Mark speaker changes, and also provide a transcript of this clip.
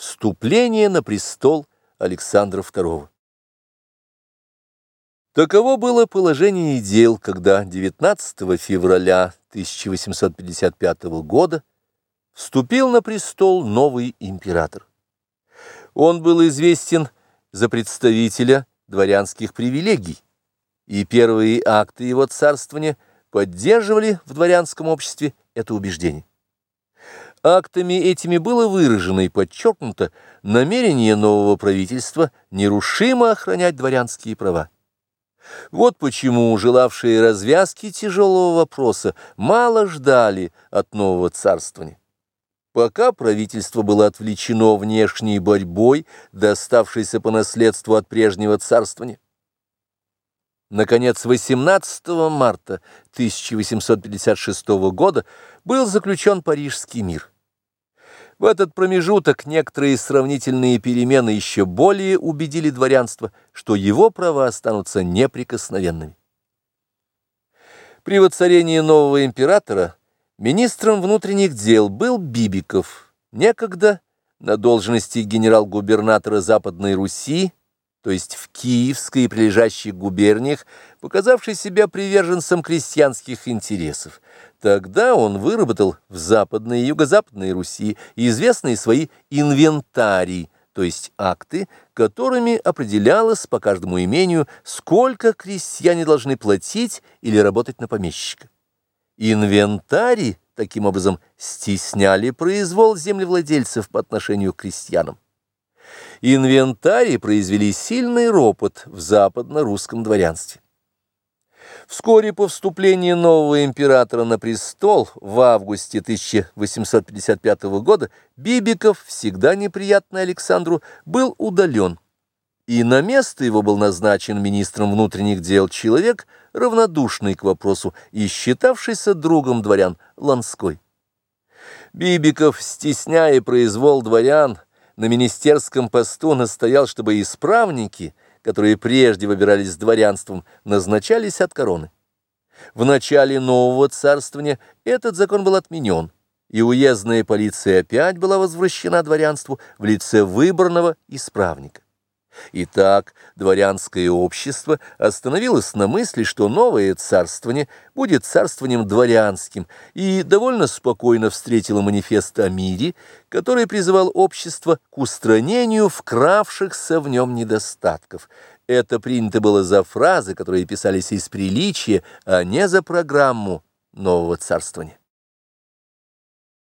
Speaker 1: Вступление на престол Александра II. Таково было положение дел, когда 19 февраля 1855 года вступил на престол новый император. Он был известен за представителя дворянских привилегий, и первые акты его царствования поддерживали в дворянском обществе это убеждение. Актами этими было выражено и подчеркнуто намерение нового правительства нерушимо охранять дворянские права. Вот почему желавшие развязки тяжелого вопроса мало ждали от нового царствования. Пока правительство было отвлечено внешней борьбой, доставшейся по наследству от прежнего царствования, Наконец, 18 марта 1856 года был заключен Парижский мир. В этот промежуток некоторые сравнительные перемены еще более убедили дворянство, что его права останутся неприкосновенными. При воцарении нового императора министром внутренних дел был Бибиков, некогда на должности генерал-губернатора Западной Руси, то есть в Киевской и прилежащих губерниях, показавший себя приверженцем крестьянских интересов. Тогда он выработал в Западной и Юго-Западной Руси известные свои инвентарии, то есть акты, которыми определялось по каждому имению, сколько крестьяне должны платить или работать на помещика. Инвентарий, таким образом, стесняли произвол землевладельцев по отношению к крестьянам. Инвентарии произвели сильный ропот в западно-русском дворянстве. Вскоре по вступлении нового императора на престол в августе 1855 года Бибиков, всегда неприятный Александру, был удален, и на место его был назначен министром внутренних дел человек, равнодушный к вопросу и считавшийся другом дворян Ланской. Бибиков, стесняя произвол дворян, на министерском посту настоял, чтобы исправники, которые прежде выбирались дворянством, назначались от короны. В начале нового царствования этот закон был отменен, и уездная полиция опять была возвращена дворянству в лице выбранного исправника. Итак, дворянское общество остановилось на мысли, что новое царствование будет царствованием дворянским, и довольно спокойно встретило манифест о мире, который призывал общество к устранению вкравшихся в нем недостатков. Это принято было за фразы, которые писались из приличия, а не за программу нового царствования.